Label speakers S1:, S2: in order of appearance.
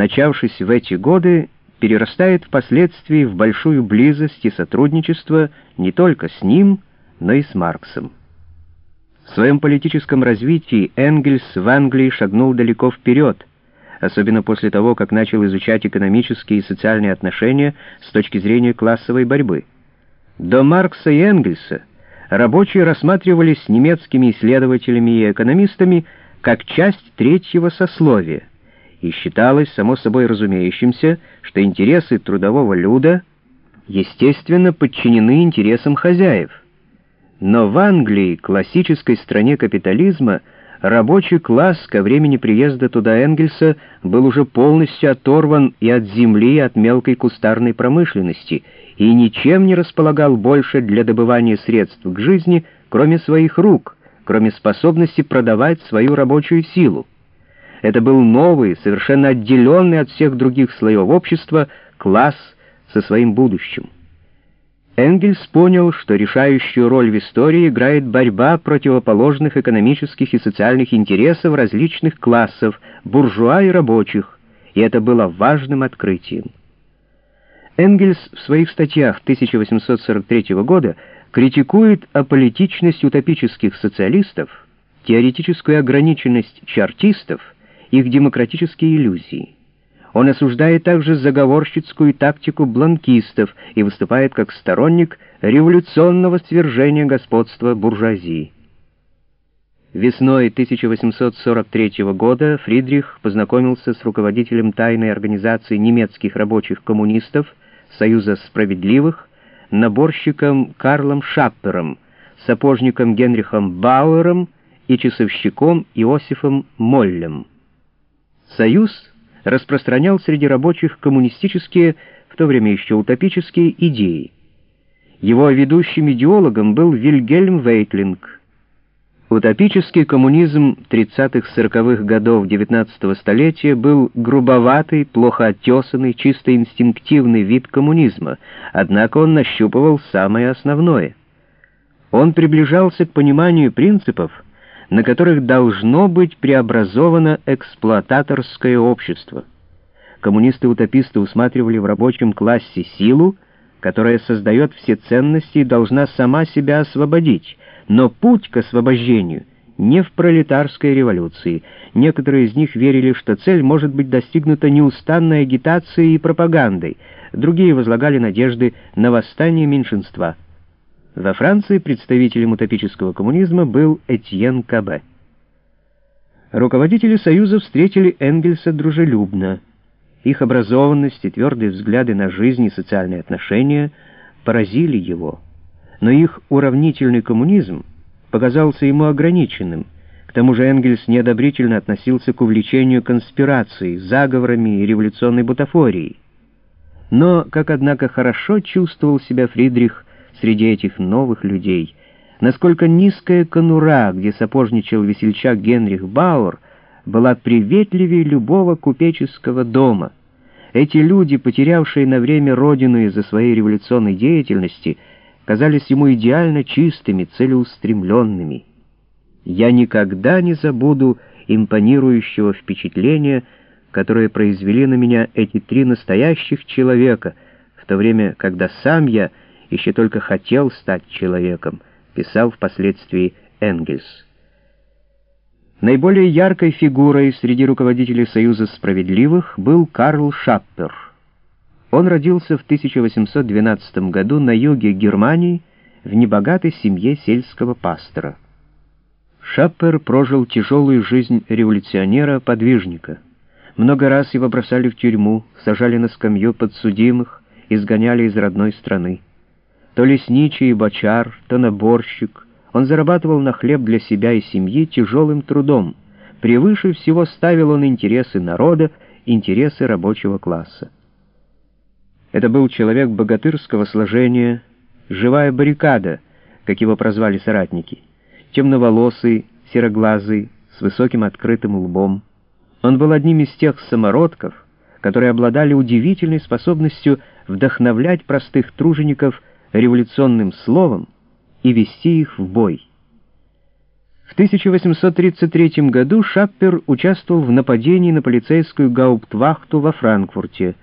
S1: начавшись в эти годы, перерастает впоследствии в большую близость и сотрудничество не только с ним, но и с Марксом. В своем политическом развитии Энгельс в Англии шагнул далеко вперед, особенно после того, как начал изучать экономические и социальные отношения с точки зрения классовой борьбы. До Маркса и Энгельса рабочие рассматривались немецкими исследователями и экономистами как часть третьего сословия, и считалось само собой разумеющимся, что интересы трудового люда естественно подчинены интересам хозяев. Но в Англии, классической стране капитализма, рабочий класс ко времени приезда туда Энгельса был уже полностью оторван и от земли, и от мелкой кустарной промышленности, и ничем не располагал больше для добывания средств к жизни, кроме своих рук, кроме способности продавать свою рабочую силу. Это был новый, совершенно отделенный от всех других слоев общества класс со своим будущим. Энгельс понял, что решающую роль в истории играет борьба противоположных экономических и социальных интересов различных классов, буржуа и рабочих, и это было важным открытием. Энгельс в своих статьях 1843 года критикует аполитичность утопических социалистов, теоретическую ограниченность чартистов, их демократические иллюзии. Он осуждает также заговорщицкую тактику бланкистов и выступает как сторонник революционного свержения господства буржуазии. Весной 1843 года Фридрих познакомился с руководителем тайной организации немецких рабочих коммунистов Союза справедливых, наборщиком Карлом Шаппером, сапожником Генрихом Бауэром и часовщиком Иосифом Моллем. Союз распространял среди рабочих коммунистические, в то время еще утопические идеи. Его ведущим идеологом был Вильгельм Вейтлинг. Утопический коммунизм 30-40-х годов XIX столетия был грубоватый, плохо оттесанный, чисто инстинктивный вид коммунизма, однако он нащупывал самое основное. Он приближался к пониманию принципов, на которых должно быть преобразовано эксплуататорское общество. Коммунисты-утописты усматривали в рабочем классе силу, которая создает все ценности и должна сама себя освободить, но путь к освобождению не в пролетарской революции. Некоторые из них верили, что цель может быть достигнута неустанной агитацией и пропагандой, другие возлагали надежды на восстание меньшинства. Во Франции представителем утопического коммунизма был Этьен Кабе. Руководители Союза встретили Энгельса дружелюбно. Их образованность и твердые взгляды на жизнь и социальные отношения поразили его. Но их уравнительный коммунизм показался ему ограниченным. К тому же Энгельс неодобрительно относился к увлечению конспирацией, заговорами и революционной бутафорией. Но, как, однако, хорошо чувствовал себя Фридрих среди этих новых людей, насколько низкая конура, где сапожничал весельчак Генрих Бауэр, была приветливее любого купеческого дома. Эти люди, потерявшие на время родину из-за своей революционной деятельности, казались ему идеально чистыми, целеустремленными. Я никогда не забуду импонирующего впечатления, которое произвели на меня эти три настоящих человека, в то время, когда сам я еще только хотел стать человеком, писал впоследствии Энгельс. Наиболее яркой фигурой среди руководителей Союза справедливых был Карл Шаппер. Он родился в 1812 году на юге Германии в небогатой семье сельского пастора. Шаппер прожил тяжелую жизнь революционера-подвижника. Много раз его бросали в тюрьму, сажали на скамью подсудимых, изгоняли из родной страны то лесничий и бочар, то наборщик. Он зарабатывал на хлеб для себя и семьи тяжелым трудом. Превыше всего ставил он интересы народа, интересы рабочего класса. Это был человек богатырского сложения, живая баррикада, как его прозвали соратники, темноволосый, сероглазый, с высоким открытым лбом. Он был одним из тех самородков, которые обладали удивительной способностью вдохновлять простых тружеников революционным словом и вести их в бой. В 1833 году Шаппер участвовал в нападении на полицейскую гауптвахту во Франкфурте,